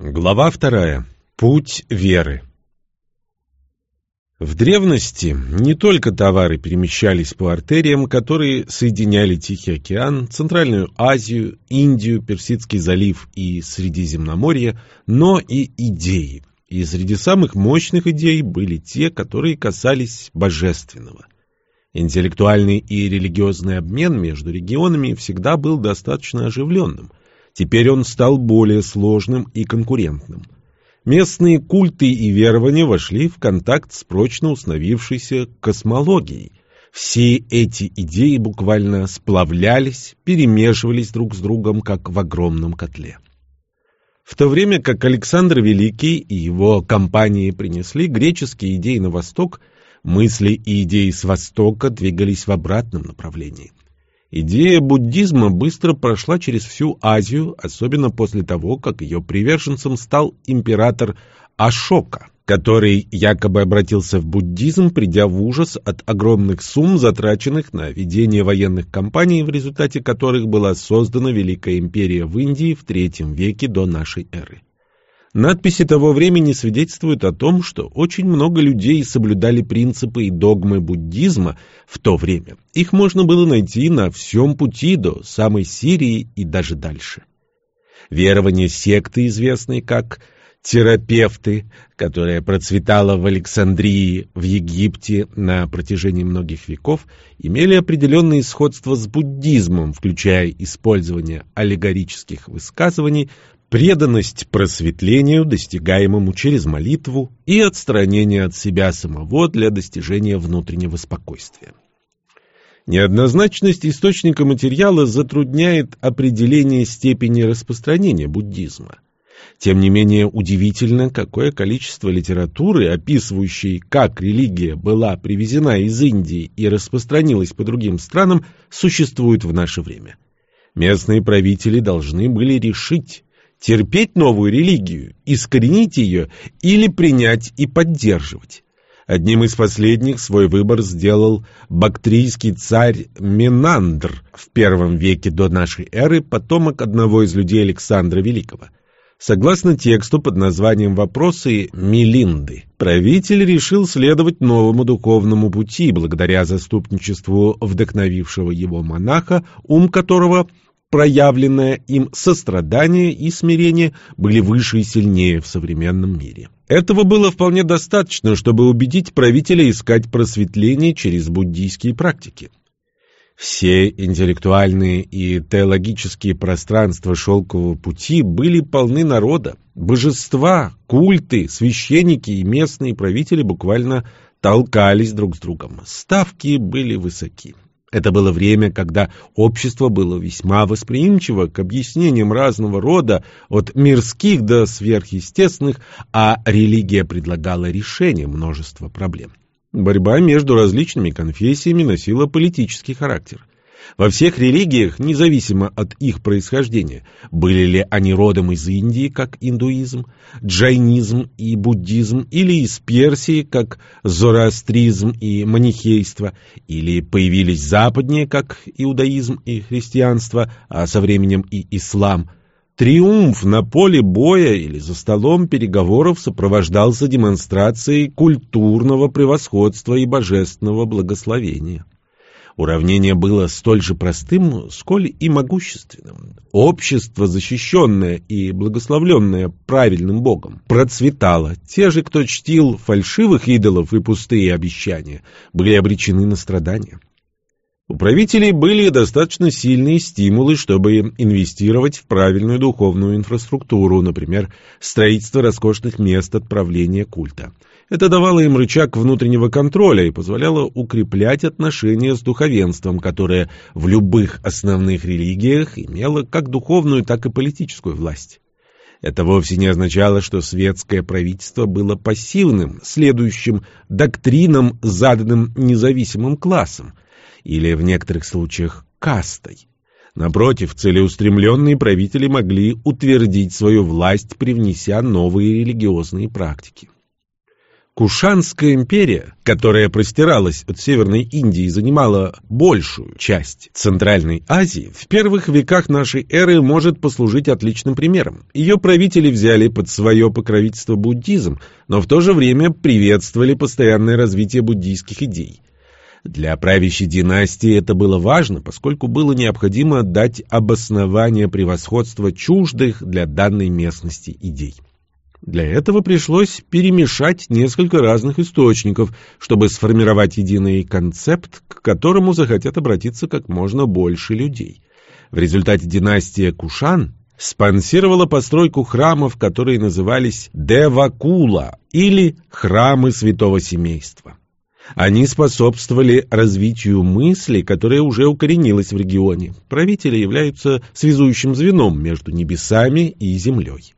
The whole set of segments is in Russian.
Глава вторая. Путь веры. В древности не только товары перемещались по артериям, которые соединяли Тихий океан, Центральную Азию, Индию, Персидский залив и Средиземноморье, но и идеи. И среди самых мощных идей были те, которые касались божественного. Интеллектуальный и религиозный обмен между регионами всегда был достаточно оживленным – Теперь он стал более сложным и конкурентным. Местные культы и верования вошли в контакт с прочно установившейся космологией. Все эти идеи буквально сплавлялись, перемешивались друг с другом, как в огромном котле. В то время как Александр Великий и его компании принесли греческие идеи на восток, мысли и идеи с востока двигались в обратном направлении. Идея буддизма быстро прошла через всю Азию, особенно после того, как ее приверженцем стал император Ашока, который якобы обратился в буддизм, придя в ужас от огромных сумм, затраченных на ведение военных кампаний, в результате которых была создана Великая империя в Индии в III веке до нашей эры. Надписи того времени свидетельствуют о том, что очень много людей соблюдали принципы и догмы буддизма в то время. Их можно было найти на всем пути до самой Сирии и даже дальше. Верование секты, известной как терапевты, которая процветала в Александрии, в Египте на протяжении многих веков, имели определенные сходства с буддизмом, включая использование аллегорических высказываний, преданность просветлению, достигаемому через молитву, и отстранение от себя самого для достижения внутреннего спокойствия. Неоднозначность источника материала затрудняет определение степени распространения буддизма. Тем не менее, удивительно, какое количество литературы, описывающей, как религия была привезена из Индии и распространилась по другим странам, существует в наше время. Местные правители должны были решить, терпеть новую религию, искоренить ее или принять и поддерживать. Одним из последних свой выбор сделал бактрийский царь Менандр в первом веке до нашей эры, потомок одного из людей Александра Великого. Согласно тексту под названием «Вопросы Мелинды», правитель решил следовать новому духовному пути благодаря заступничеству вдохновившего его монаха, ум которого – проявленное им сострадание и смирение были выше и сильнее в современном мире. Этого было вполне достаточно, чтобы убедить правителя искать просветление через буддийские практики. Все интеллектуальные и теологические пространства шелкового пути были полны народа. Божества, культы, священники и местные правители буквально толкались друг с другом. Ставки были высоки. Это было время, когда общество было весьма восприимчиво к объяснениям разного рода, от мирских до сверхъестественных, а религия предлагала решение множества проблем. Борьба между различными конфессиями носила политический характер. Во всех религиях, независимо от их происхождения, были ли они родом из Индии, как индуизм, джайнизм и буддизм, или из Персии, как зороастризм и манихейство, или появились западнее, как иудаизм и христианство, а со временем и ислам – Триумф на поле боя или за столом переговоров сопровождался демонстрацией культурного превосходства и божественного благословения. Уравнение было столь же простым, сколь и могущественным. Общество, защищенное и благословленное правильным Богом, процветало. Те же, кто чтил фальшивых идолов и пустые обещания, были обречены на страдания. У правителей были достаточно сильные стимулы, чтобы инвестировать в правильную духовную инфраструктуру, например, строительство роскошных мест отправления культа. Это давало им рычаг внутреннего контроля и позволяло укреплять отношения с духовенством, которое в любых основных религиях имело как духовную, так и политическую власть. Это вовсе не означало, что светское правительство было пассивным, следующим доктринам, заданным независимым классом – или в некоторых случаях кастой. Напротив, целеустремленные правители могли утвердить свою власть, привнеся новые религиозные практики. Кушанская империя, которая простиралась от Северной Индии и занимала большую часть Центральной Азии, в первых веках нашей эры может послужить отличным примером. Ее правители взяли под свое покровительство буддизм, но в то же время приветствовали постоянное развитие буддийских идей. Для правящей династии это было важно, поскольку было необходимо дать обоснование превосходства чуждых для данной местности идей. Для этого пришлось перемешать несколько разных источников, чтобы сформировать единый концепт, к которому захотят обратиться как можно больше людей. В результате династия Кушан спонсировала постройку храмов, которые назывались Девакула или храмы святого семейства. Они способствовали развитию мысли, которая уже укоренилась в регионе. Правители являются связующим звеном между небесами и землей.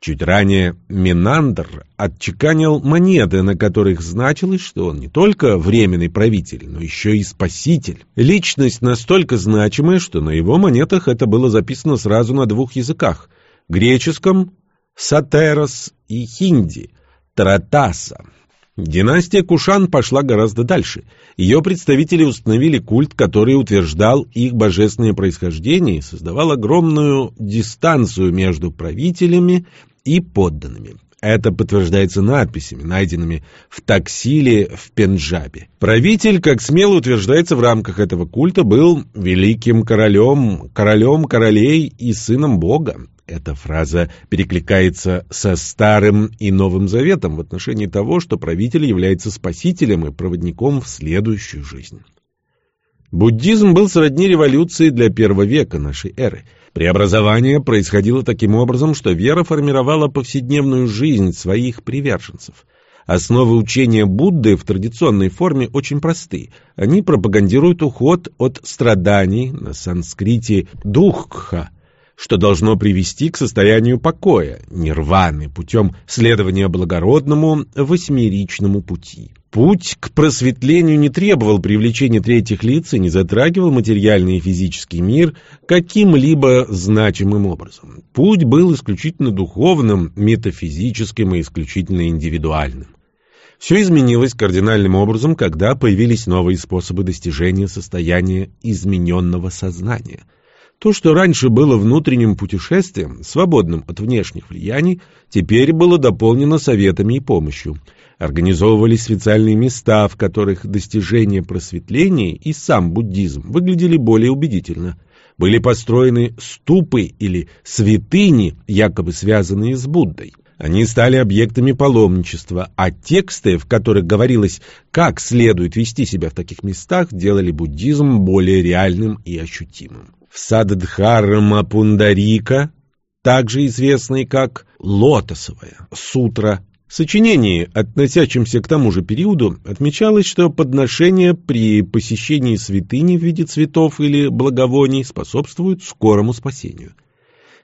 Чуть ранее Минандр отчеканил монеты, на которых значилось, что он не только временный правитель, но еще и спаситель. Личность настолько значимая, что на его монетах это было записано сразу на двух языках – греческом – сатерос и хинди – таратаса. Династия Кушан пошла гораздо дальше. Ее представители установили культ, который утверждал их божественное происхождение и создавал огромную дистанцию между правителями и подданными. Это подтверждается надписями, найденными в таксиле в Пенджабе. Правитель, как смело утверждается в рамках этого культа, был великим королем, королем королей и сыном Бога. Эта фраза перекликается со Старым и Новым Заветом в отношении того, что правитель является спасителем и проводником в следующую жизнь. Буддизм был сродни революции для первого века нашей эры – Преобразование происходило таким образом, что вера формировала повседневную жизнь своих приверженцев. Основы учения Будды в традиционной форме очень просты. Они пропагандируют уход от страданий на санскрите «духха», что должно привести к состоянию покоя, нирваны, путем следования благородному восьмеричному пути. Путь к просветлению не требовал привлечения третьих лиц и не затрагивал материальный и физический мир каким-либо значимым образом. Путь был исключительно духовным, метафизическим и исключительно индивидуальным. Все изменилось кардинальным образом, когда появились новые способы достижения состояния измененного сознания. То, что раньше было внутренним путешествием, свободным от внешних влияний, теперь было дополнено советами и помощью – Организовывались специальные места, в которых достижение просветления и сам буддизм выглядели более убедительно. Были построены ступы или святыни, якобы связанные с Буддой. Они стали объектами паломничества, а тексты, в которых говорилось, как следует вести себя в таких местах, делали буддизм более реальным и ощутимым. В Саддхарма Пундарика, также известный как Лотосовая сутра, сочинении, относящемся к тому же периоду, отмечалось, что подношения при посещении святыни в виде цветов или благовоний способствуют скорому спасению.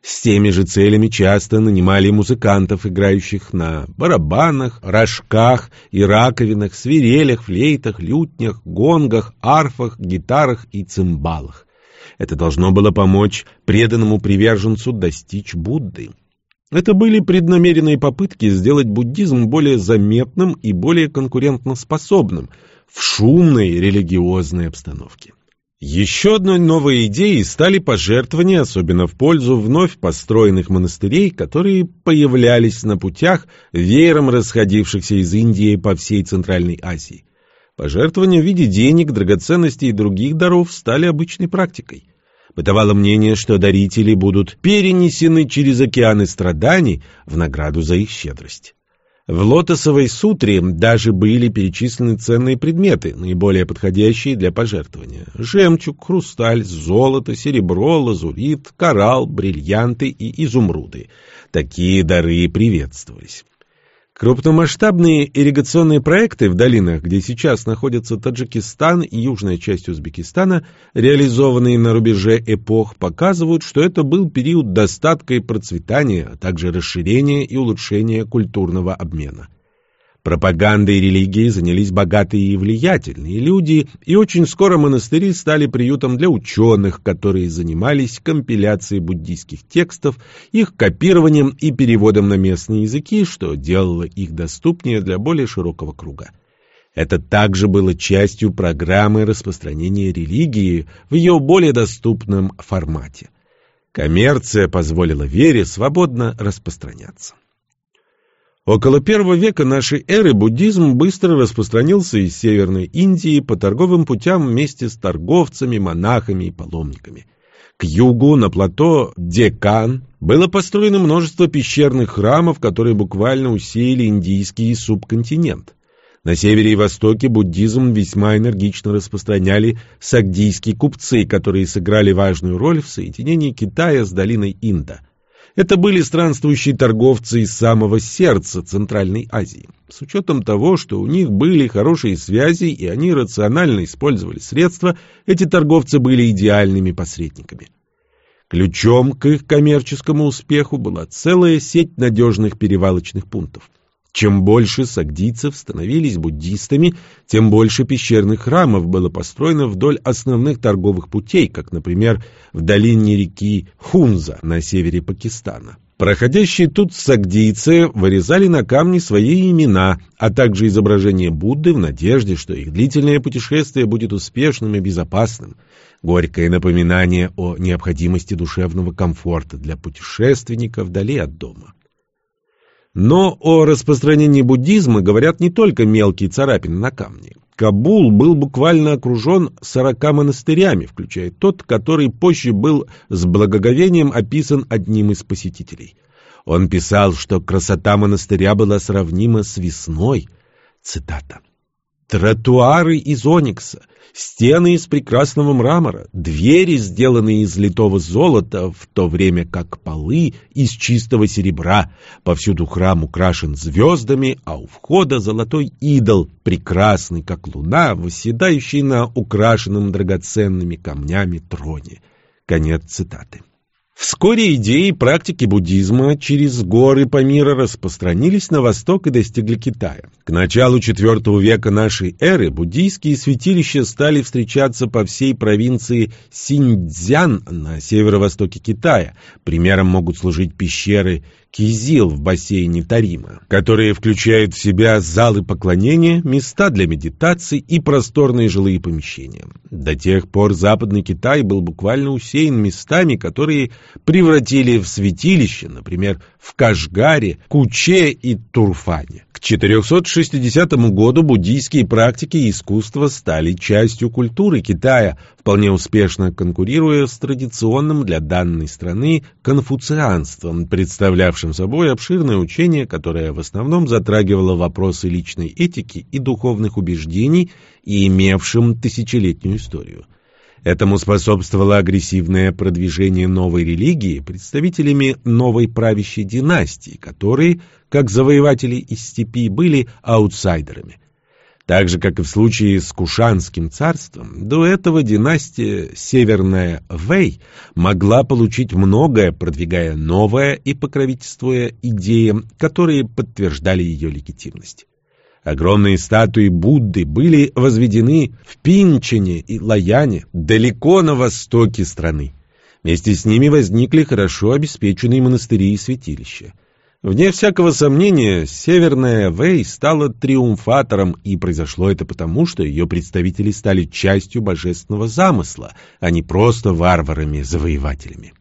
С теми же целями часто нанимали музыкантов, играющих на барабанах, рожках и раковинах, свирелях, флейтах, лютнях, гонгах, арфах, гитарах и цимбалах. Это должно было помочь преданному приверженцу достичь Будды. Это были преднамеренные попытки сделать буддизм более заметным и более конкурентоспособным в шумной религиозной обстановке. Еще одной новой идеей стали пожертвования, особенно в пользу вновь построенных монастырей, которые появлялись на путях, веером расходившихся из Индии по всей Центральной Азии. Пожертвования в виде денег, драгоценностей и других даров стали обычной практикой. Бытовало мнение, что дарители будут перенесены через океаны страданий в награду за их щедрость. В лотосовой сутре даже были перечислены ценные предметы, наиболее подходящие для пожертвования. Жемчуг, хрусталь, золото, серебро, лазурит, коралл, бриллианты и изумруды. Такие дары приветствовались. Крупномасштабные ирригационные проекты в долинах, где сейчас находятся Таджикистан и южная часть Узбекистана, реализованные на рубеже эпох, показывают, что это был период достатка и процветания, а также расширения и улучшения культурного обмена. Пропагандой религии занялись богатые и влиятельные люди, и очень скоро монастыри стали приютом для ученых, которые занимались компиляцией буддийских текстов, их копированием и переводом на местные языки, что делало их доступнее для более широкого круга. Это также было частью программы распространения религии в ее более доступном формате. Коммерция позволила вере свободно распространяться. Около первого века нашей эры буддизм быстро распространился из Северной Индии по торговым путям вместе с торговцами, монахами и паломниками. К югу, на плато Декан, было построено множество пещерных храмов, которые буквально усеяли индийский субконтинент. На севере и востоке буддизм весьма энергично распространяли сагдийские купцы, которые сыграли важную роль в соединении Китая с долиной Инда. Это были странствующие торговцы из самого сердца Центральной Азии. С учетом того, что у них были хорошие связи и они рационально использовали средства, эти торговцы были идеальными посредниками. Ключом к их коммерческому успеху была целая сеть надежных перевалочных пунктов. Чем больше сагдийцев становились буддистами, тем больше пещерных храмов было построено вдоль основных торговых путей, как, например, в долине реки Хунза на севере Пакистана. Проходящие тут сагдийцы вырезали на камне свои имена, а также изображение Будды в надежде, что их длительное путешествие будет успешным и безопасным. Горькое напоминание о необходимости душевного комфорта для путешественника вдали от дома. Но о распространении буддизма говорят не только мелкие царапины на камне. Кабул был буквально окружен сорока монастырями, включая тот, который позже был с благоговением описан одним из посетителей. Он писал, что красота монастыря была сравнима с весной. Цитата. Тротуары из оникса, стены из прекрасного мрамора, двери, сделанные из литого золота, в то время как полы из чистого серебра. Повсюду храм украшен звездами, а у входа золотой идол, прекрасный как луна, восседающий на украшенном драгоценными камнями троне. Конец цитаты. Вскоре идеи и практики буддизма через горы Памира распространились на восток и достигли Китая. К началу IV века нашей эры буддийские святилища стали встречаться по всей провинции Синьцзян на северо-востоке Китая. Примером могут служить пещеры Кизил в бассейне Тарима, которые включают в себя залы поклонения, места для медитации и просторные жилые помещения. До тех пор Западный Китай был буквально усеян местами, которые превратили в святилище, например, в Кашгаре, Куче и Турфане. К 460 году буддийские практики и искусство стали частью культуры Китая, вполне успешно конкурируя с традиционным для данной страны конфуцианством, представлявшим собой обширное учение, которое в основном затрагивало вопросы личной этики и духовных убеждений и имевшим тысячелетнюю историю. Этому способствовало агрессивное продвижение новой религии представителями новой правящей династии, которые, как завоеватели из степи, были аутсайдерами. Так же, как и в случае с Кушанским царством, до этого династия Северная Вэй могла получить многое, продвигая новое и покровительствуя идеям, которые подтверждали ее легитимность. Огромные статуи Будды были возведены в Пинчине и Лаяне, далеко на востоке страны. Вместе с ними возникли хорошо обеспеченные монастыри и святилища. Вне всякого сомнения, Северная Вэй стала триумфатором, и произошло это потому, что ее представители стали частью божественного замысла, а не просто варварами-завоевателями.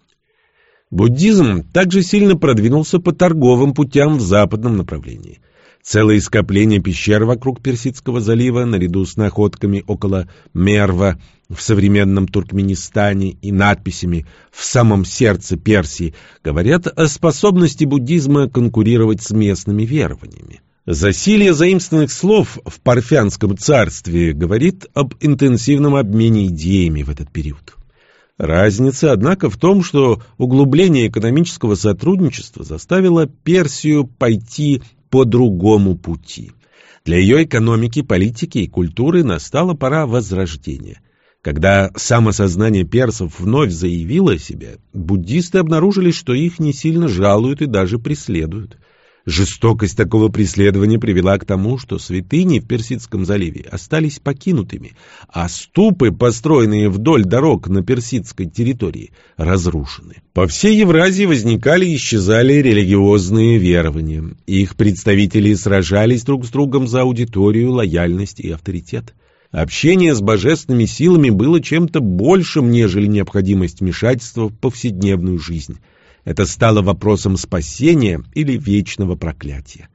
Буддизм также сильно продвинулся по торговым путям в западном направлении. Целое скопление пещер вокруг Персидского залива, наряду с находками около Мерва в современном Туркменистане и надписями в самом сердце Персии, говорят о способности буддизма конкурировать с местными верованиями. Засилие заимствованных слов в Парфянском царстве говорит об интенсивном обмене идеями в этот период. Разница, однако, в том, что углубление экономического сотрудничества заставило Персию пойти по другому пути. Для ее экономики, политики и культуры настала пора возрождения. Когда самосознание персов вновь заявило о себе, буддисты обнаружили, что их не сильно жалуют и даже преследуют. Жестокость такого преследования привела к тому, что святыни в Персидском заливе остались покинутыми, а ступы, построенные вдоль дорог на персидской территории, разрушены. По всей Евразии возникали и исчезали религиозные верования. Их представители сражались друг с другом за аудиторию, лояльность и авторитет. Общение с божественными силами было чем-то большим, нежели необходимость вмешательства в повседневную жизнь. Это стало вопросом спасения или вечного проклятия.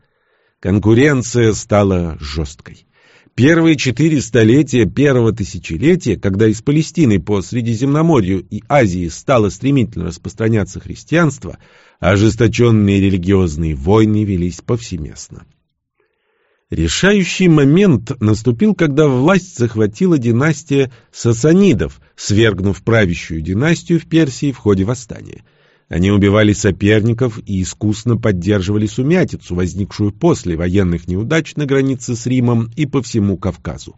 Конкуренция стала жесткой. Первые четыре столетия первого тысячелетия, когда из Палестины по Средиземноморью и Азии стало стремительно распространяться христианство, ожесточенные религиозные войны велись повсеместно. Решающий момент наступил, когда власть захватила династия сасанидов, свергнув правящую династию в Персии в ходе восстания – они убивали соперников и искусно поддерживали сумятицу, возникшую после военных неудач на границе с Римом и по всему Кавказу.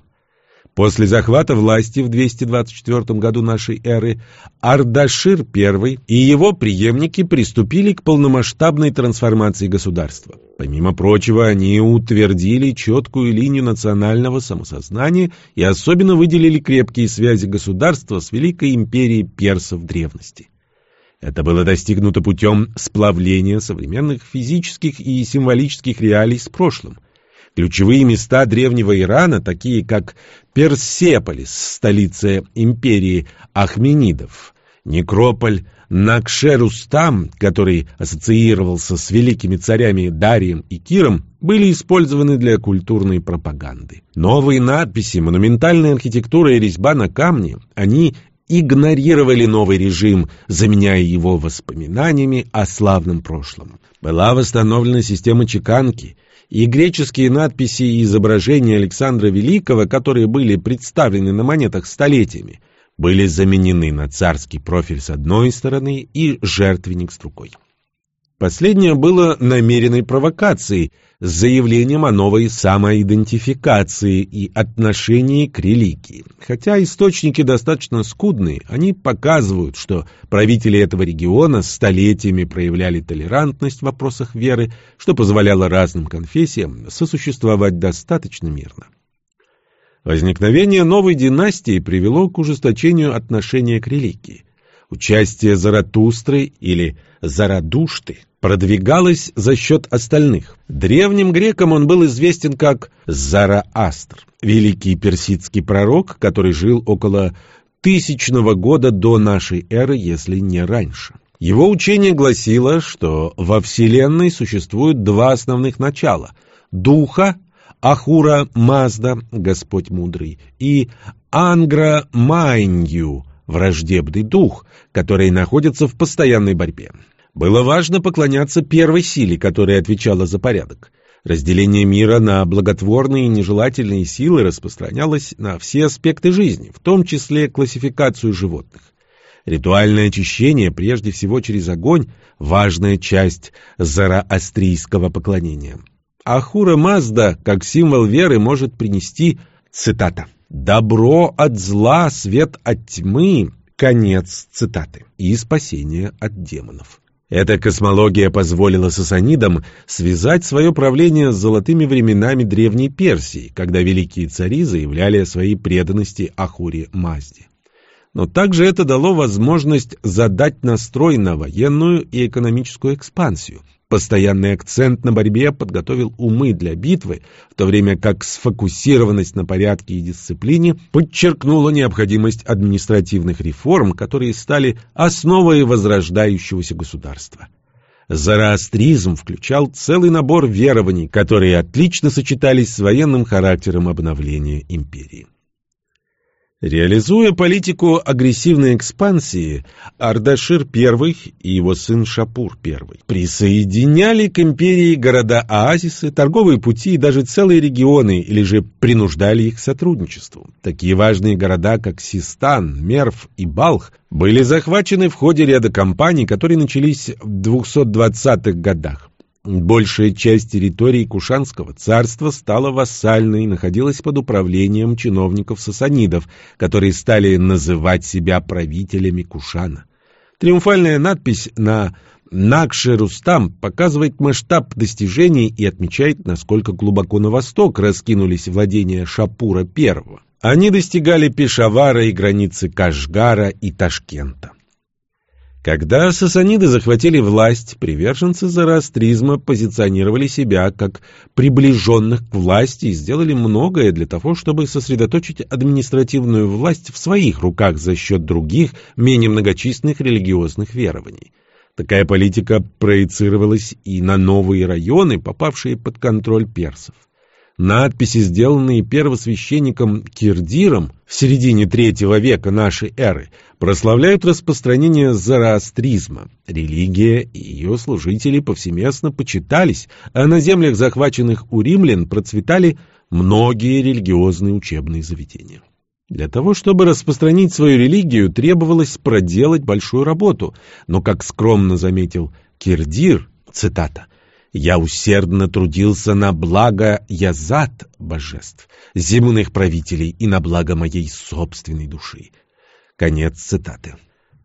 После захвата власти в 224 году нашей эры Ардашир I и его преемники приступили к полномасштабной трансформации государства. Помимо прочего, они утвердили четкую линию национального самосознания и особенно выделили крепкие связи государства с Великой империей персов древности. Это было достигнуто путем сплавления современных физических и символических реалий с прошлым. Ключевые места древнего Ирана, такие как Персеполис, столица империи Ахменидов, Некрополь, Накшерустам, который ассоциировался с великими царями Дарием и Киром, были использованы для культурной пропаганды. Новые надписи, монументальная архитектура и резьба на камне, они игнорировали новый режим, заменяя его воспоминаниями о славном прошлом. Была восстановлена система чеканки, и греческие надписи и изображения Александра Великого, которые были представлены на монетах столетиями, были заменены на царский профиль с одной стороны и жертвенник с другой. Последнее было намеренной провокацией, с заявлением о новой самоидентификации и отношении к религии. Хотя источники достаточно скудные, они показывают, что правители этого региона столетиями проявляли толерантность в вопросах веры, что позволяло разным конфессиям сосуществовать достаточно мирно. Возникновение новой династии привело к ужесточению отношения к религии. Участие Заратустры или Зарадушты продвигалось за счет остальных. Древним грекам он был известен как Зараастр, великий персидский пророк, который жил около тысячного года до нашей эры, если не раньше. Его учение гласило, что во Вселенной существуют два основных начала – Духа, Ахура Мазда, Господь Мудрый, и Ангра Майнью, враждебный дух, которые находятся в постоянной борьбе. Было важно поклоняться первой силе, которая отвечала за порядок. Разделение мира на благотворные и нежелательные силы распространялось на все аспекты жизни, в том числе классификацию животных. Ритуальное очищение, прежде всего через огонь, важная часть зороастрийского поклонения. Ахура Мазда, как символ веры, может принести, цитата, «добро от зла, свет от тьмы», конец цитаты, и спасение от демонов. Эта космология позволила сасанидам связать свое правление с золотыми временами Древней Персии, когда великие цари заявляли о своей преданности Ахуре Мазде. Но также это дало возможность задать настрой на военную и экономическую экспансию – Постоянный акцент на борьбе подготовил умы для битвы, в то время как сфокусированность на порядке и дисциплине подчеркнула необходимость административных реформ, которые стали основой возрождающегося государства. Зороастризм включал целый набор верований, которые отлично сочетались с военным характером обновления империи. Реализуя политику агрессивной экспансии, Ардашир I и его сын Шапур I присоединяли к империи города-оазисы, торговые пути и даже целые регионы, или же принуждали их к сотрудничеству. Такие важные города, как Систан, Мерв и Балх, были захвачены в ходе ряда кампаний, которые начались в 220-х годах. Большая часть территории Кушанского царства стала вассальной и находилась под управлением чиновников-сасанидов, которые стали называть себя правителями Кушана. Триумфальная надпись на Накше Рустам показывает масштаб достижений и отмечает, насколько глубоко на восток раскинулись владения Шапура I. Они достигали Пешавара и границы Кашгара и Ташкента. Когда сасаниды захватили власть, приверженцы зороастризма позиционировали себя как приближенных к власти и сделали многое для того, чтобы сосредоточить административную власть в своих руках за счет других, менее многочисленных религиозных верований. Такая политика проецировалась и на новые районы, попавшие под контроль персов. Надписи, сделанные первосвященником Кирдиром в середине третьего века нашей эры, прославляют распространение зороастризма. Религия и ее служители повсеместно почитались, а на землях, захваченных у римлян, процветали многие религиозные учебные заведения. Для того, чтобы распространить свою религию, требовалось проделать большую работу, но, как скромно заметил Кирдир, цитата, я усердно трудился на благо язат божеств, земных правителей и на благо моей собственной души. Конец цитаты.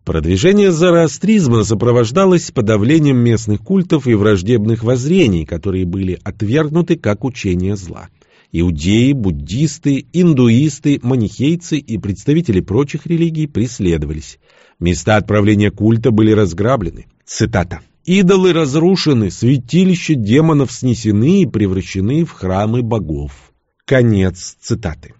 Продвижение зороастризма сопровождалось подавлением местных культов и враждебных воззрений, которые были отвергнуты как учение зла. Иудеи, буддисты, индуисты, манихейцы и представители прочих религий преследовались. Места отправления культа были разграблены. Цитата. Идолы разрушены, святилища демонов снесены и превращены в храмы богов. Конец цитаты.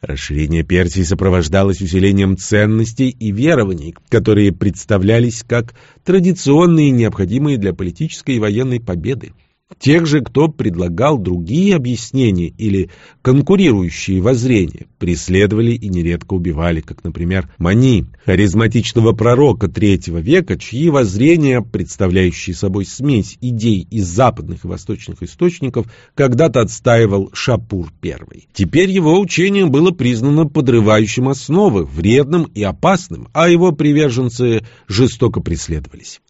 Расширение Персии сопровождалось усилением ценностей и верований, которые представлялись как традиционные и необходимые для политической и военной победы. Тех же, кто предлагал другие объяснения или конкурирующие воззрения, преследовали и нередко убивали, как, например, Мани, харизматичного пророка третьего века, чьи воззрения, представляющие собой смесь идей из западных и восточных источников, когда-то отстаивал Шапур I. Теперь его учение было признано подрывающим основы, вредным и опасным, а его приверженцы жестоко преследовались.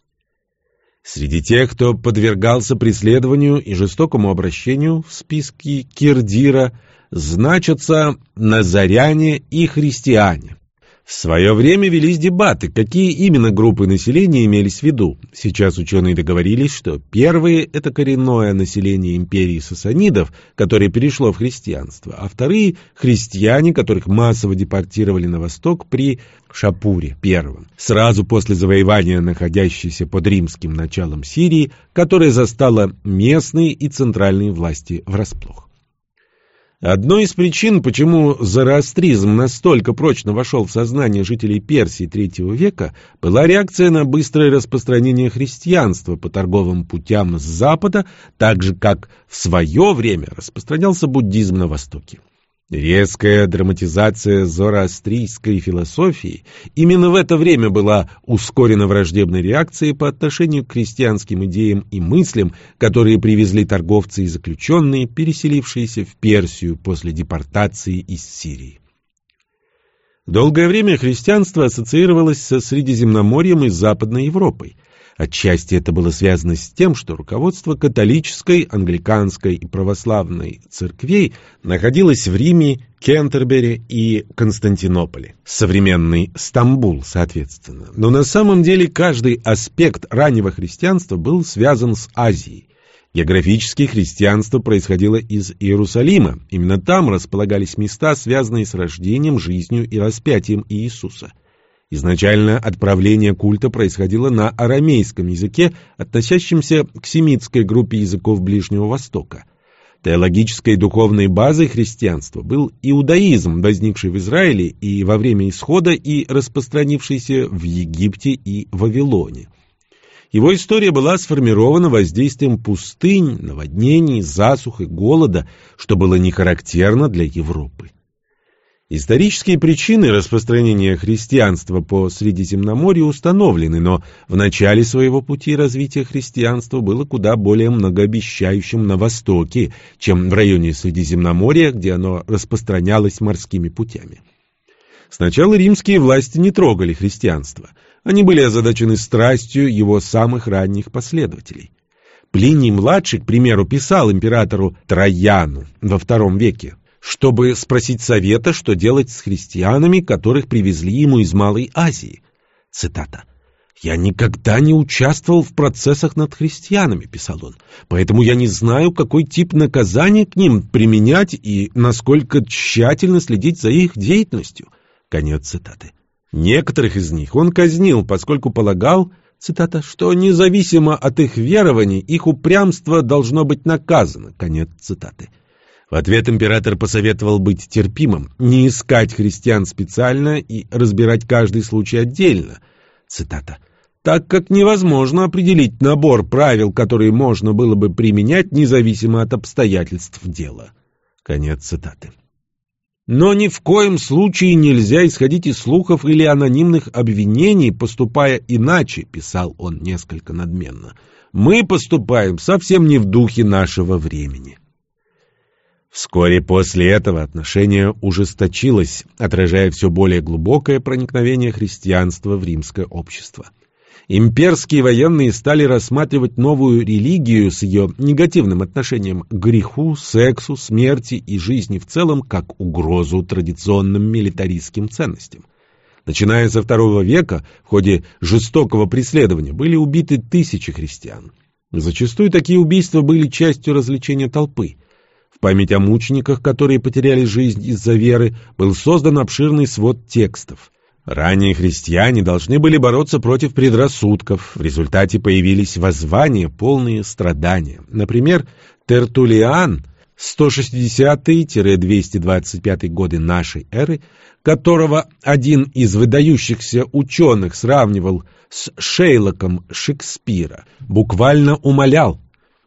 Среди тех, кто подвергался преследованию и жестокому обращению в списке Кирдира, значатся назаряне и христиане. В свое время велись дебаты, какие именно группы населения имелись в виду. Сейчас ученые договорились, что первые – это коренное население империи сасанидов, которое перешло в христианство, а вторые – христиане, которых массово депортировали на восток при Шапуре I, сразу после завоевания находящейся под римским началом Сирии, которая застала местные и центральные власти врасплох. Одной из причин, почему зороастризм настолько прочно вошел в сознание жителей Персии III века, была реакция на быстрое распространение христианства по торговым путям с Запада, так же, как в свое время распространялся буддизм на Востоке. Резкая драматизация зороастрийской философии именно в это время была ускорена враждебной реакцией по отношению к христианским идеям и мыслям, которые привезли торговцы и заключенные, переселившиеся в Персию после депортации из Сирии. Долгое время христианство ассоциировалось со Средиземноморьем и Западной Европой. Отчасти это было связано с тем, что руководство католической, англиканской и православной церквей находилось в Риме, Кентербери и Константинополе, современный Стамбул, соответственно. Но на самом деле каждый аспект раннего христианства был связан с Азией. Географически христианство происходило из Иерусалима. Именно там располагались места, связанные с рождением, жизнью и распятием Иисуса – Изначально отправление культа происходило на арамейском языке, относящемся к семитской группе языков Ближнего Востока. Теологической духовной базой христианства был иудаизм, возникший в Израиле и во время Исхода и распространившийся в Египте и Вавилоне. Его история была сформирована воздействием пустынь, наводнений, засух и голода, что было не характерно для Европы. Исторические причины распространения христианства по Средиземноморью установлены, но в начале своего пути развития христианства было куда более многообещающим на Востоке, чем в районе Средиземноморья, где оно распространялось морскими путями. Сначала римские власти не трогали христианство. Они были озадачены страстью его самых ранних последователей. Плиний-младший, к примеру, писал императору Трояну во втором веке чтобы спросить совета, что делать с христианами, которых привезли ему из Малой Азии. Цитата. «Я никогда не участвовал в процессах над христианами», — писал он, «поэтому я не знаю, какой тип наказания к ним применять и насколько тщательно следить за их деятельностью». Конец цитаты. Некоторых из них он казнил, поскольку полагал, цитата, что независимо от их верований, их упрямство должно быть наказано. Конец цитаты. В ответ император посоветовал быть терпимым, не искать христиан специально и разбирать каждый случай отдельно. Цитата. «Так как невозможно определить набор правил, которые можно было бы применять независимо от обстоятельств дела». Конец цитаты. Но ни в коем случае нельзя исходить из слухов или анонимных обвинений, поступая иначе, писал он несколько надменно. Мы поступаем совсем не в духе нашего времени. Вскоре после этого отношение ужесточилось, отражая все более глубокое проникновение христианства в римское общество. Имперские военные стали рассматривать новую религию с ее негативным отношением к греху, сексу, смерти и жизни в целом как угрозу традиционным милитаристским ценностям. Начиная со второго века, в ходе жестокого преследования были убиты тысячи христиан. Зачастую такие убийства были частью развлечения толпы – в память о мучениках, которые потеряли жизнь из-за веры, был создан обширный свод текстов. Ранние христиане должны были бороться против предрассудков. В результате появились воззвания, полные страдания. Например, Тертулиан, 160-225 годы нашей эры, которого один из выдающихся ученых сравнивал с Шейлоком Шекспира, буквально умолял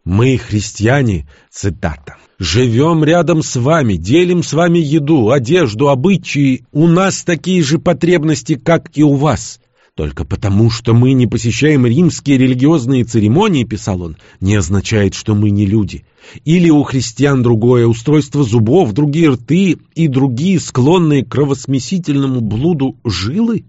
«Мы, христиане», цитата, Живем рядом с вами, делим с вами еду, одежду, обычаи. У нас такие же потребности, как и у вас. Только потому, что мы не посещаем римские религиозные церемонии, писал он, не означает, что мы не люди. Или у христиан другое устройство зубов, другие рты и другие склонные к кровосмесительному блуду жилы.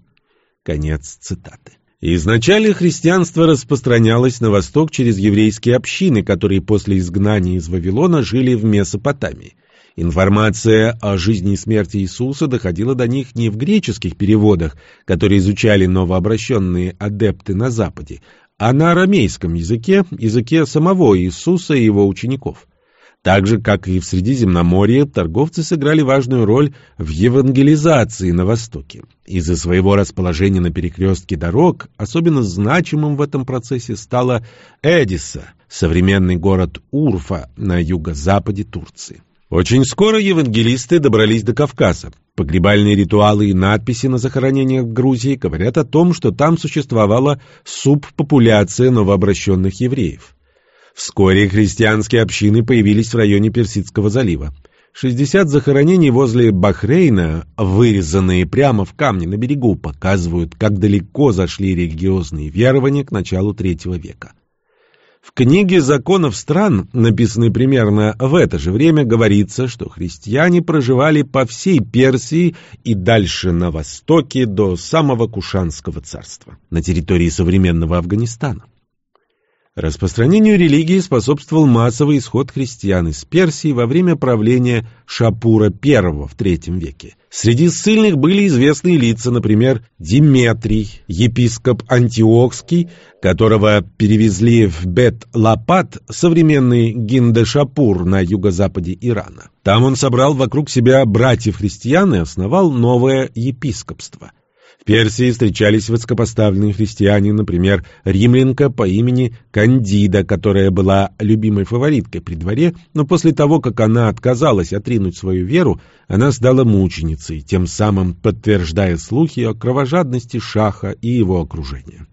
Конец цитаты. Изначально христианство распространялось на восток через еврейские общины, которые после изгнания из Вавилона жили в Месопотамии. Информация о жизни и смерти Иисуса доходила до них не в греческих переводах, которые изучали новообращенные адепты на Западе, а на арамейском языке, языке самого Иисуса и его учеников. Так же, как и в Средиземноморье, торговцы сыграли важную роль в евангелизации на Востоке. Из-за своего расположения на перекрестке дорог особенно значимым в этом процессе стала Эдиса, современный город Урфа на юго-западе Турции. Очень скоро евангелисты добрались до Кавказа. Погребальные ритуалы и надписи на захоронениях в Грузии говорят о том, что там существовала субпопуляция новообращенных евреев. Вскоре христианские общины появились в районе Персидского залива. 60 захоронений возле Бахрейна, вырезанные прямо в камне на берегу, показывают, как далеко зашли религиозные верования к началу III века. В книге законов стран, написанной примерно в это же время, говорится, что христиане проживали по всей Персии и дальше на востоке до самого Кушанского царства, на территории современного Афганистана. Распространению религии способствовал массовый исход христиан из Персии во время правления Шапура I в III веке. Среди ссыльных были известные лица, например, Диметрий, епископ Антиохский, которого перевезли в Бет-Лапат, современный Гиндешапур на юго-западе Ирана. Там он собрал вокруг себя братьев-христиан и основал новое епископство – в Персии встречались высокопоставленные христиане, например, римлянка по имени Кандида, которая была любимой фавориткой при дворе, но после того, как она отказалась отринуть свою веру, она стала мученицей, тем самым подтверждая слухи о кровожадности Шаха и его окружения.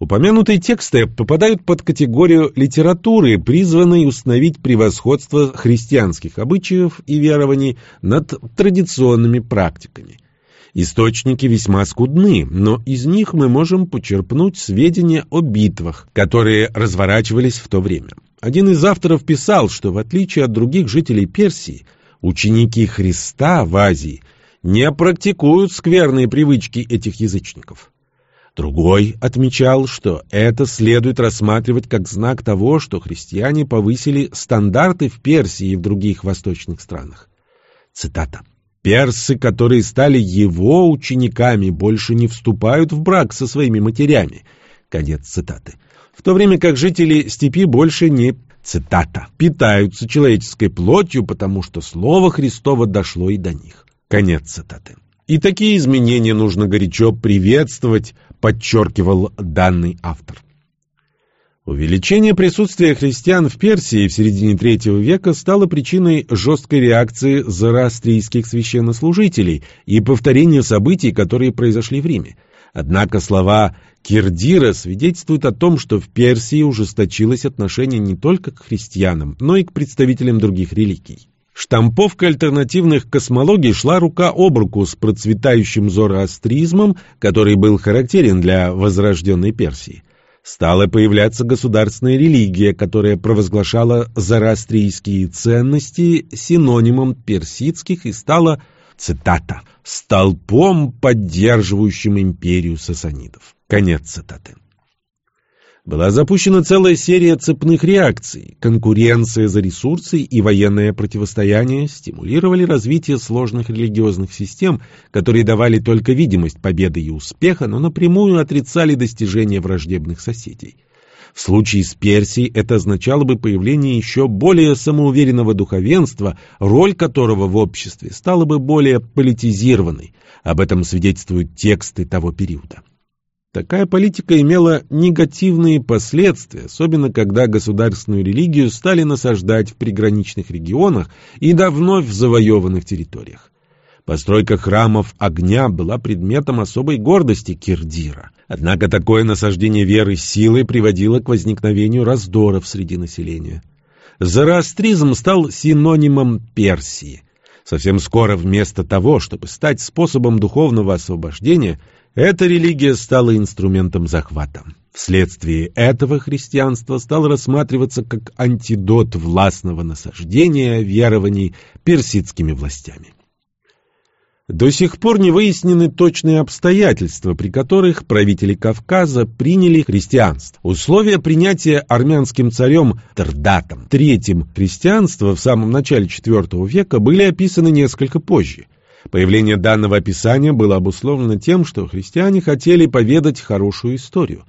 Упомянутые тексты попадают под категорию литературы, призванной установить превосходство христианских обычаев и верований над традиционными практиками – Источники весьма скудны, но из них мы можем почерпнуть сведения о битвах, которые разворачивались в то время. Один из авторов писал, что в отличие от других жителей Персии, ученики Христа в Азии не практикуют скверные привычки этих язычников. Другой отмечал, что это следует рассматривать как знак того, что христиане повысили стандарты в Персии и в других восточных странах. Цитата. Персы, которые стали его учениками, больше не вступают в брак со своими матерями. Конец цитаты. В то время как жители степи больше не, цитата, питаются человеческой плотью, потому что Слово Христово дошло и до них. Конец цитаты. И такие изменения нужно горячо приветствовать, подчеркивал данный автор. Увеличение присутствия христиан в Персии в середине III века стало причиной жесткой реакции зороастрийских священнослужителей и повторения событий, которые произошли в Риме. Однако слова Кирдира свидетельствуют о том, что в Персии ужесточилось отношение не только к христианам, но и к представителям других религий. Штамповка альтернативных космологий шла рука об руку с процветающим зороастризмом, который был характерен для возрожденной Персии стала появляться государственная религия, которая провозглашала зороастрийские ценности синонимом персидских и стала, цитата, «столпом, поддерживающим империю сасанидов». Конец цитаты была запущена целая серия цепных реакций. Конкуренция за ресурсы и военное противостояние стимулировали развитие сложных религиозных систем, которые давали только видимость победы и успеха, но напрямую отрицали достижения враждебных соседей. В случае с Персией это означало бы появление еще более самоуверенного духовенства, роль которого в обществе стала бы более политизированной. Об этом свидетельствуют тексты того периода. Такая политика имела негативные последствия, особенно когда государственную религию стали насаждать в приграничных регионах и до вновь завоеванных территориях. Постройка храмов огня была предметом особой гордости Кирдира. Однако такое насаждение веры силой приводило к возникновению раздоров среди населения. Зороастризм стал синонимом Персии. Совсем скоро вместо того, чтобы стать способом духовного освобождения – эта религия стала инструментом захвата. Вследствие этого христианство стало рассматриваться как антидот властного насаждения верований персидскими властями. До сих пор не выяснены точные обстоятельства, при которых правители Кавказа приняли христианство. Условия принятия армянским царем Тердатом III христианства в самом начале IV века были описаны несколько позже. Появление данного описания было обусловлено тем, что христиане хотели поведать хорошую историю.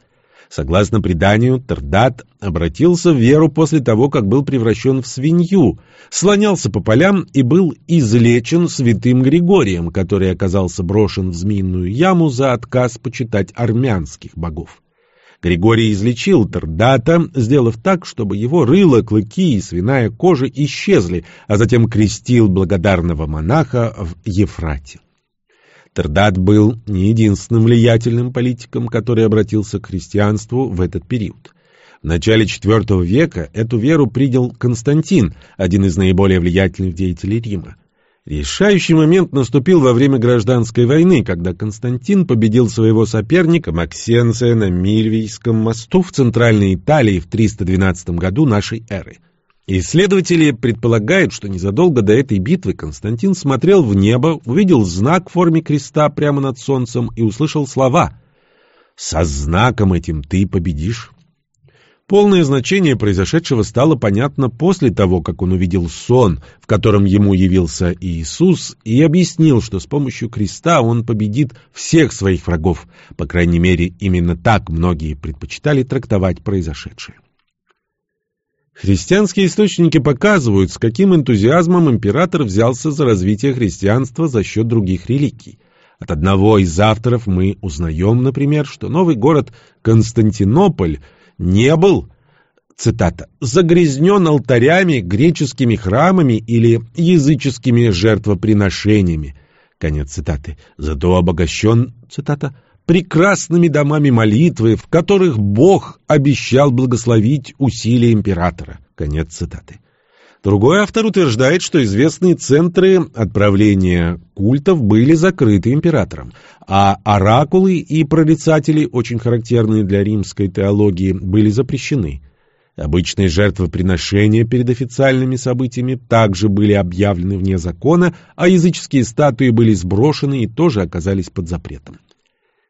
Согласно преданию, Тердат обратился в веру после того, как был превращен в свинью, слонялся по полям и был излечен святым Григорием, который оказался брошен в змеиную яму за отказ почитать армянских богов. Григорий излечил Тердата, сделав так, чтобы его рыло, клыки и свиная кожа исчезли, а затем крестил благодарного монаха в Ефрате. Тердат был не единственным влиятельным политиком, который обратился к христианству в этот период. В начале IV века эту веру принял Константин, один из наиболее влиятельных деятелей Рима. Решающий момент наступил во время гражданской войны, когда Константин победил своего соперника Максенция на Мильвийском мосту в Центральной Италии в 312 году нашей эры. Исследователи предполагают, что незадолго до этой битвы Константин смотрел в небо, увидел знак в форме креста прямо над солнцем и услышал слова «Со знаком этим ты победишь». Полное значение произошедшего стало понятно после того, как он увидел сон, в котором ему явился Иисус, и объяснил, что с помощью креста он победит всех своих врагов. По крайней мере, именно так многие предпочитали трактовать произошедшее. Христианские источники показывают, с каким энтузиазмом император взялся за развитие христианства за счет других религий. От одного из авторов мы узнаем, например, что новый город Константинополь – не был, цитата, загрязнен алтарями, греческими храмами или языческими жертвоприношениями, конец цитаты, зато обогащен, цитата, прекрасными домами молитвы, в которых Бог обещал благословить усилия императора, конец цитаты. Другой автор утверждает, что известные центры отправления культов были закрыты императором, а оракулы и прорицатели, очень характерные для римской теологии, были запрещены. Обычные жертвоприношения перед официальными событиями также были объявлены вне закона, а языческие статуи были сброшены и тоже оказались под запретом.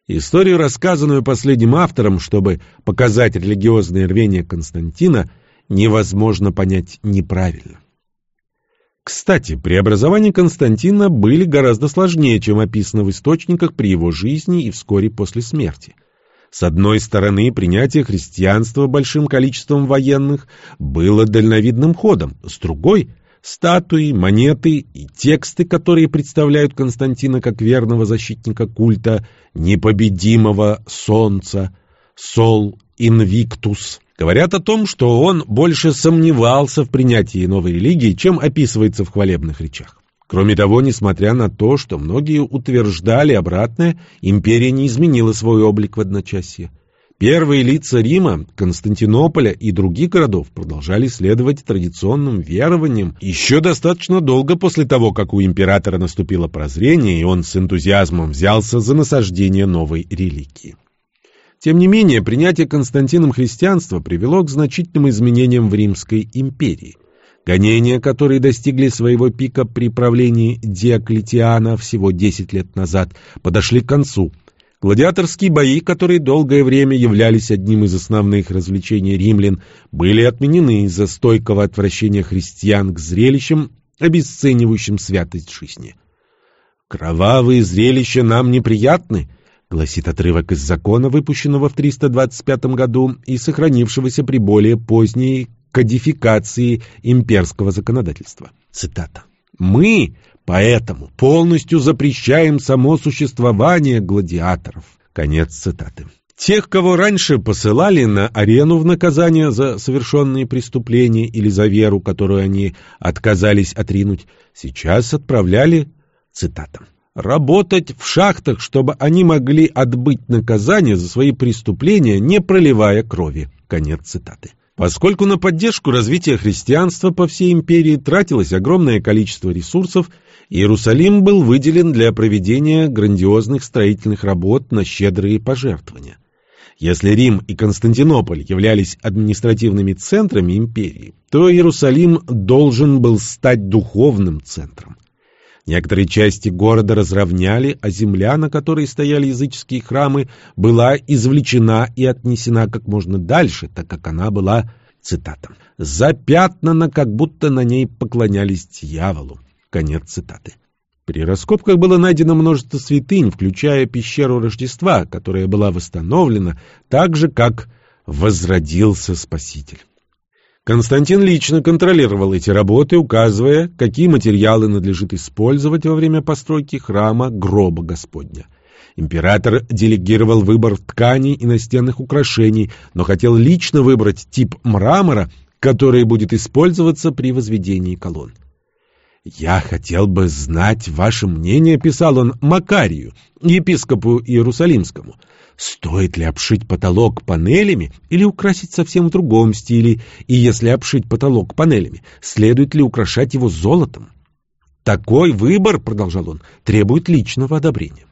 Историю, рассказанную последним автором, чтобы показать религиозное рвение Константина – невозможно понять неправильно. Кстати, преобразования Константина были гораздо сложнее, чем описано в источниках при его жизни и вскоре после смерти. С одной стороны, принятие христианства большим количеством военных было дальновидным ходом, с другой — статуи, монеты и тексты, которые представляют Константина как верного защитника культа непобедимого солнца, сол инвиктус — говорят о том, что он больше сомневался в принятии новой религии, чем описывается в хвалебных речах. Кроме того, несмотря на то, что многие утверждали обратное, империя не изменила свой облик в одночасье. Первые лица Рима, Константинополя и других городов продолжали следовать традиционным верованиям еще достаточно долго после того, как у императора наступило прозрение, и он с энтузиазмом взялся за насаждение новой религии. Тем не менее, принятие Константином христианства привело к значительным изменениям в Римской империи. Гонения, которые достигли своего пика при правлении Диоклетиана всего 10 лет назад, подошли к концу. Гладиаторские бои, которые долгое время являлись одним из основных развлечений римлян, были отменены из-за стойкого отвращения христиан к зрелищам, обесценивающим святость жизни. «Кровавые зрелища нам неприятны», гласит отрывок из закона, выпущенного в 325 году и сохранившегося при более поздней кодификации имперского законодательства. Цитата. «Мы поэтому полностью запрещаем само существование гладиаторов». Конец цитаты. Тех, кого раньше посылали на арену в наказание за совершенные преступления или за веру, которую они отказались отринуть, сейчас отправляли, цитата, работать в шахтах, чтобы они могли отбыть наказание за свои преступления, не проливая крови. Конец цитаты. Поскольку на поддержку развития христианства по всей империи тратилось огромное количество ресурсов, Иерусалим был выделен для проведения грандиозных строительных работ на щедрые пожертвования. Если Рим и Константинополь являлись административными центрами империи, то Иерусалим должен был стать духовным центром. Некоторые части города разровняли, а земля, на которой стояли языческие храмы, была извлечена и отнесена как можно дальше, так как она была, цитата, «запятнана, как будто на ней поклонялись дьяволу». Конец цитаты. При раскопках было найдено множество святынь, включая пещеру Рождества, которая была восстановлена так же, как возродился Спаситель. Константин лично контролировал эти работы, указывая, какие материалы надлежит использовать во время постройки храма гроба Господня. Император делегировал выбор тканей и настенных украшений, но хотел лично выбрать тип мрамора, который будет использоваться при возведении колонн. «Я хотел бы знать ваше мнение», — писал он Макарию, епископу Иерусалимскому. Стоит ли обшить потолок панелями или украсить совсем в другом стиле, и если обшить потолок панелями, следует ли украшать его золотом? Такой выбор, продолжал он, требует личного одобрения.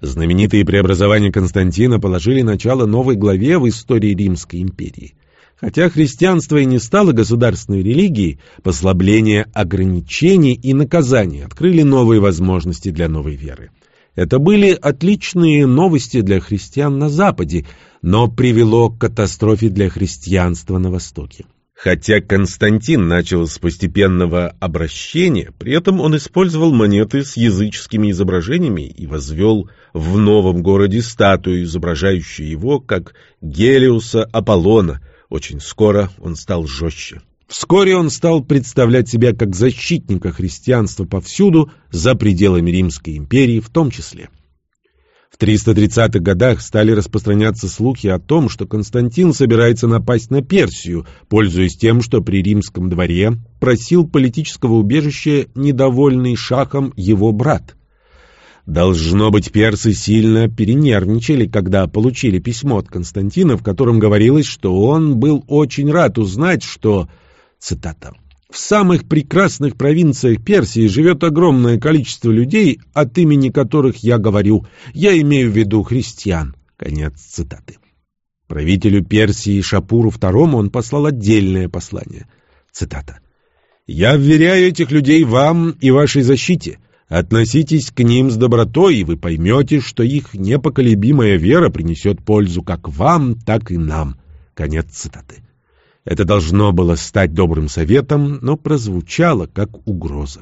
Знаменитые преобразования Константина положили начало новой главе в истории Римской империи. Хотя христианство и не стало государственной религией, послабление ограничений и наказаний открыли новые возможности для новой веры. Это были отличные новости для христиан на Западе, но привело к катастрофе для христианства на Востоке. Хотя Константин начал с постепенного обращения, при этом он использовал монеты с языческими изображениями и возвел в новом городе статую, изображающую его как Гелиуса Аполлона. Очень скоро он стал жестче. Вскоре он стал представлять себя как защитника христианства повсюду, за пределами Римской империи в том числе. В 330-х годах стали распространяться слухи о том, что Константин собирается напасть на Персию, пользуясь тем, что при римском дворе просил политического убежища недовольный шахом его брат. Должно быть, персы сильно перенервничали, когда получили письмо от Константина, в котором говорилось, что он был очень рад узнать, что Цитата. В самых прекрасных провинциях Персии живет огромное количество людей, от имени которых я говорю. Я имею в виду христиан. Конец цитаты. Правителю Персии Шапуру II он послал отдельное послание. Цитата. «Я вверяю этих людей вам и вашей защите. Относитесь к ним с добротой, и вы поймете, что их непоколебимая вера принесет пользу как вам, так и нам». Конец цитаты. Это должно было стать добрым советом, но прозвучало как угроза.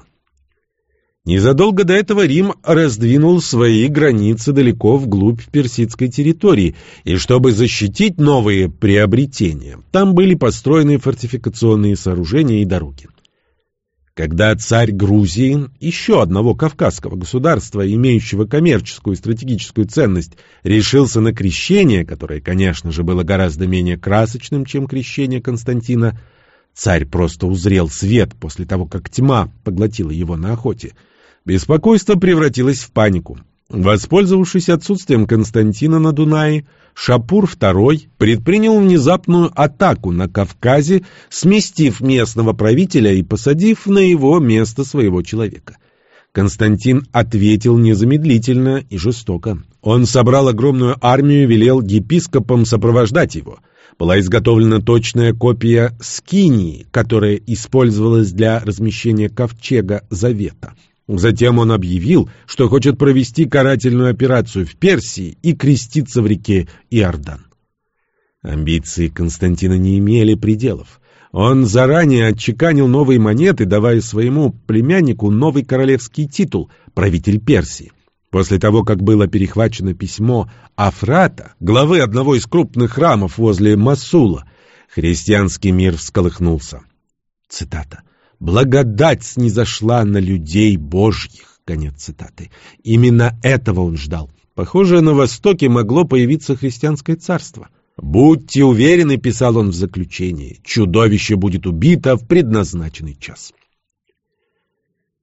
Незадолго до этого Рим раздвинул свои границы далеко вглубь персидской территории, и чтобы защитить новые приобретения, там были построены фортификационные сооружения и дороги. Когда царь Грузии, еще одного кавказского государства, имеющего коммерческую и стратегическую ценность, решился на крещение, которое, конечно же, было гораздо менее красочным, чем крещение Константина, царь просто узрел свет после того, как тьма поглотила его на охоте – Беспокойство превратилось в панику. Воспользовавшись отсутствием Константина на Дунае, Шапур II предпринял внезапную атаку на Кавказе, сместив местного правителя и посадив на его место своего человека. Константин ответил незамедлительно и жестоко. Он собрал огромную армию и велел епископам сопровождать его. Была изготовлена точная копия скинии, которая использовалась для размещения ковчега Завета — Затем он объявил, что хочет провести карательную операцию в Персии и креститься в реке Иордан. Амбиции Константина не имели пределов. Он заранее отчеканил новые монеты, давая своему племяннику новый королевский титул «правитель Персии». После того, как было перехвачено письмо Афрата, главы одного из крупных храмов возле Масула, христианский мир всколыхнулся. Цитата. Благодать снизошла на людей Божьих. Конец цитаты. Именно этого он ждал. Похоже, на Востоке могло появиться христианское царство. «Будьте уверены», — писал он в заключении, — «чудовище будет убито в предназначенный час».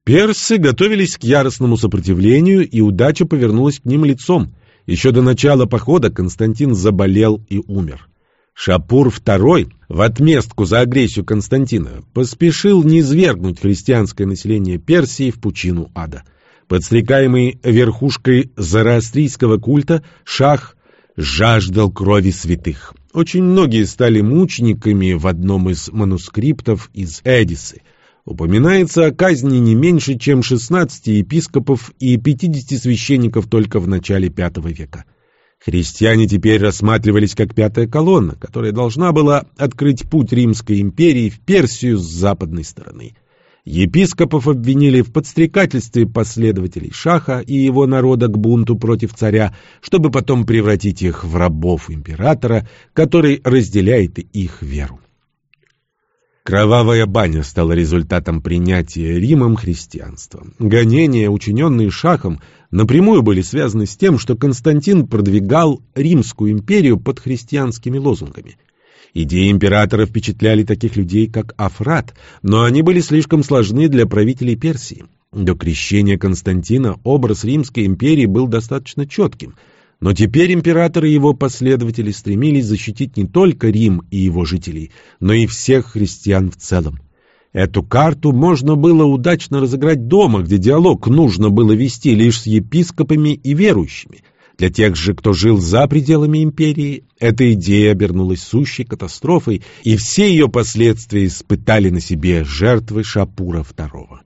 Персы готовились к яростному сопротивлению, и удача повернулась к ним лицом. Еще до начала похода Константин заболел и умер. Шапур II, в отместку за агрессию Константина, поспешил низвергнуть христианское население Персии в пучину ада. Подстрекаемый верхушкой зороастрийского культа, шах жаждал крови святых. Очень многие стали мучениками в одном из манускриптов из Эдисы. Упоминается о казни не меньше, чем 16 епископов и 50 священников только в начале V века. Христиане теперь рассматривались как пятая колонна, которая должна была открыть путь Римской империи в Персию с западной стороны. Епископов обвинили в подстрекательстве последователей Шаха и его народа к бунту против царя, чтобы потом превратить их в рабов императора, который разделяет их веру. Кровавая баня стала результатом принятия Римом христианства. Гонения, учиненные Шахом, напрямую были связаны с тем, что Константин продвигал Римскую империю под христианскими лозунгами. Идеи императора впечатляли таких людей, как Афрат, но они были слишком сложны для правителей Персии. До крещения Константина образ Римской империи был достаточно четким – но теперь император и его последователи стремились защитить не только Рим и его жителей, но и всех христиан в целом. Эту карту можно было удачно разыграть дома, где диалог нужно было вести лишь с епископами и верующими. Для тех же, кто жил за пределами империи, эта идея обернулась сущей катастрофой, и все ее последствия испытали на себе жертвы Шапура II.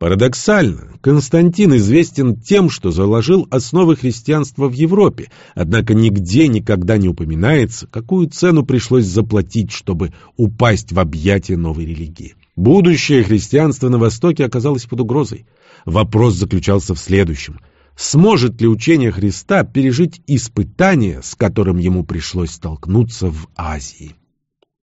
Парадоксально, Константин известен тем, что заложил основы христианства в Европе, однако нигде никогда не упоминается, какую цену пришлось заплатить, чтобы упасть в объятия новой религии. Будущее христианства на Востоке оказалось под угрозой. Вопрос заключался в следующем. Сможет ли учение Христа пережить испытание, с которым ему пришлось столкнуться в Азии?